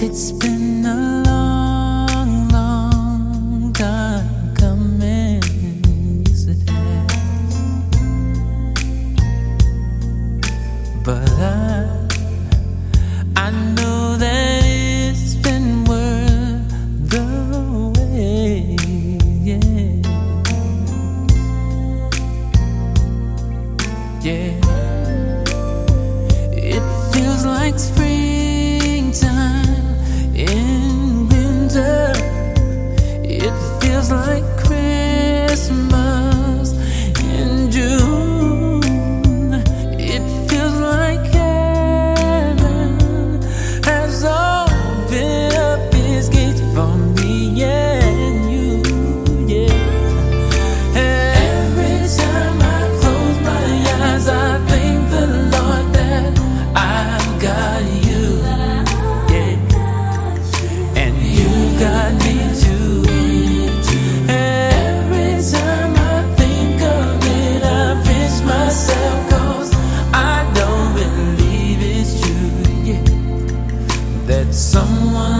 It's been a long, long time coming. Yes, it has. But I, I know that. said someone